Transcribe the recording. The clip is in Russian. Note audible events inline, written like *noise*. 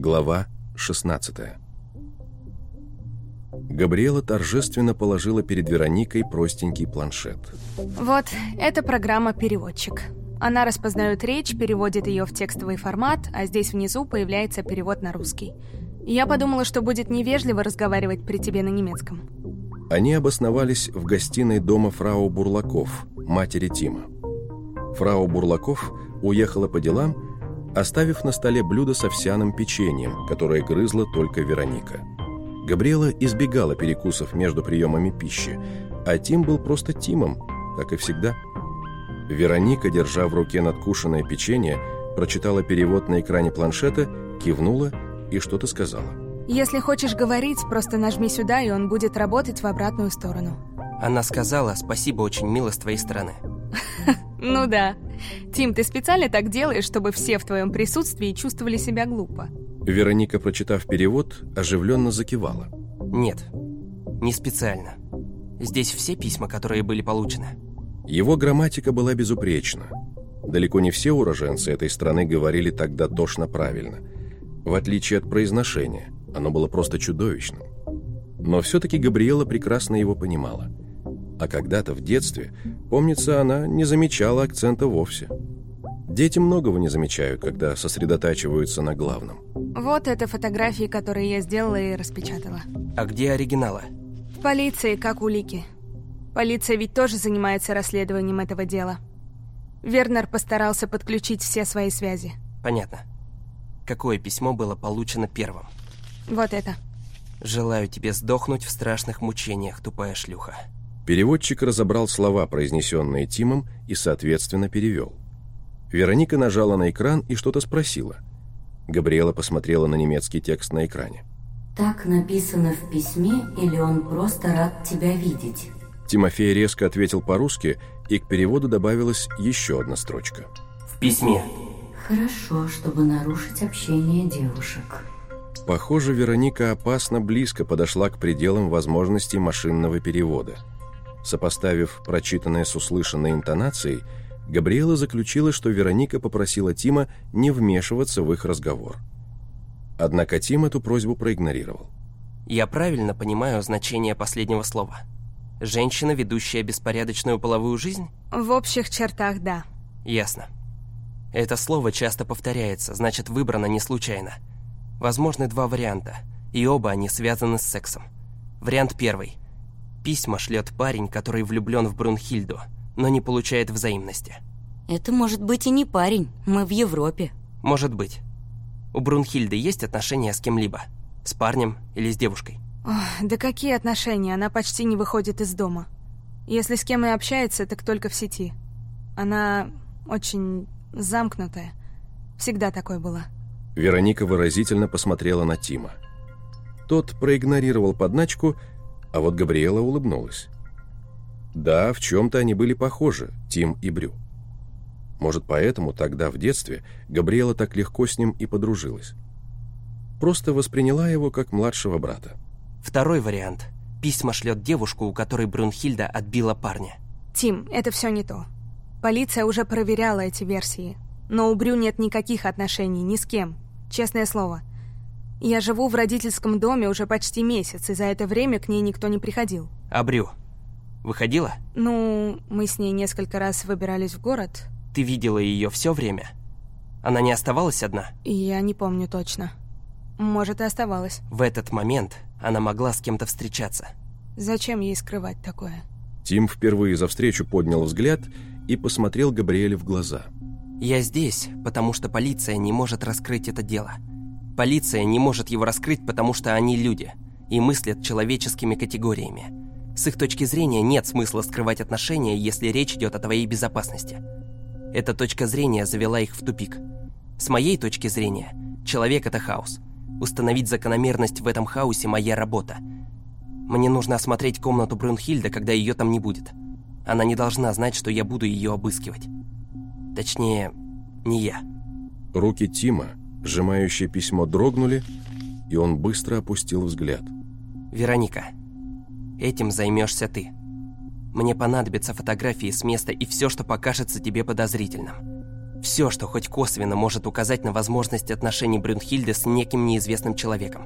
Глава 16 Габриэла торжественно положила перед Вероникой простенький планшет. Вот, это программа «Переводчик». Она распознает речь, переводит ее в текстовый формат, а здесь внизу появляется перевод на русский. Я подумала, что будет невежливо разговаривать при тебе на немецком. Они обосновались в гостиной дома фрау Бурлаков, матери Тима. Фрау Бурлаков уехала по делам, оставив на столе блюдо с овсяным печеньем, которое грызла только Вероника. Габриэла избегала перекусов между приемами пищи, а Тим был просто Тимом, как и всегда. Вероника, держа в руке надкушенное печенье, прочитала перевод на экране планшета, кивнула и что-то сказала. Если хочешь говорить, просто нажми сюда, и он будет работать в обратную сторону. Она сказала, спасибо очень мило с твоей стороны. *laughs* Ну да. Тим, ты специально так делаешь, чтобы все в твоем присутствии чувствовали себя глупо. Вероника, прочитав перевод, оживленно закивала. Нет, не специально. Здесь все письма, которые были получены. Его грамматика была безупречна. Далеко не все уроженцы этой страны говорили так дотошно правильно. В отличие от произношения, оно было просто чудовищным. Но все-таки Габриэла прекрасно его понимала. А когда-то в детстве, помнится, она не замечала акцента вовсе. Дети многого не замечают, когда сосредотачиваются на главном. Вот это фотографии, которые я сделала и распечатала. А где оригиналы? В полиции, как улики. Полиция ведь тоже занимается расследованием этого дела. Вернер постарался подключить все свои связи. Понятно. Какое письмо было получено первым? Вот это. Желаю тебе сдохнуть в страшных мучениях, тупая шлюха. Переводчик разобрал слова, произнесенные Тимом, и, соответственно, перевел. Вероника нажала на экран и что-то спросила. Габриэла посмотрела на немецкий текст на экране. Так написано в письме, или он просто рад тебя видеть? Тимофей резко ответил по-русски, и к переводу добавилась еще одна строчка. В письме. Хорошо, чтобы нарушить общение девушек. Похоже, Вероника опасно близко подошла к пределам возможностей машинного перевода. Сопоставив прочитанное с услышанной интонацией, Габриэла заключила, что Вероника попросила Тима не вмешиваться в их разговор. Однако Тим эту просьбу проигнорировал. Я правильно понимаю значение последнего слова? Женщина, ведущая беспорядочную половую жизнь? В общих чертах, да. Ясно. Это слово часто повторяется, значит, выбрано не случайно. Возможны два варианта, и оба они связаны с сексом. Вариант первый. Письма шлет парень, который влюблен в Брунхильду, но не получает взаимности. Это может быть и не парень, мы в Европе. Может быть. У Брунхильды есть отношения с кем-либо? С парнем или с девушкой? Ох, да какие отношения? Она почти не выходит из дома. Если с кем и общается, так только в сети. Она очень замкнутая. Всегда такой была. Вероника выразительно посмотрела на Тима. Тот проигнорировал подначку, а вот Габриэла улыбнулась. Да, в чем-то они были похожи, Тим и Брю. Может, поэтому тогда, в детстве, Габриэла так легко с ним и подружилась. Просто восприняла его как младшего брата. Второй вариант. Письма шлет девушку, у которой Брунхильда отбила парня. Тим, это все не то. Полиция уже проверяла эти версии. Но у Брю нет никаких отношений ни с кем. Честное слово. Я живу в родительском доме уже почти месяц, и за это время к ней никто не приходил. А Брю? Выходила? Ну, мы с ней несколько раз выбирались в город. Ты видела ее все время? Она не оставалась одна? Я не помню точно. Может, и оставалась. В этот момент она могла с кем-то встречаться. Зачем ей скрывать такое? Тим впервые за встречу поднял взгляд и посмотрел Габриэле в глаза. «Я здесь, потому что полиция не может раскрыть это дело. Полиция не может его раскрыть, потому что они люди и мыслят человеческими категориями. С их точки зрения нет смысла скрывать отношения, если речь идет о твоей безопасности. Эта точка зрения завела их в тупик. С моей точки зрения, человек – это хаос. Установить закономерность в этом хаосе – моя работа. Мне нужно осмотреть комнату Брюнхильда, когда ее там не будет. Она не должна знать, что я буду ее обыскивать. Точнее, не я. Руки Тима, сжимающие письмо, дрогнули, и он быстро опустил взгляд. Вероника, этим займешься ты. Мне понадобятся фотографии с места и все, что покажется тебе подозрительным. Все, что хоть косвенно может указать на возможность отношений Брюнхильды с неким неизвестным человеком.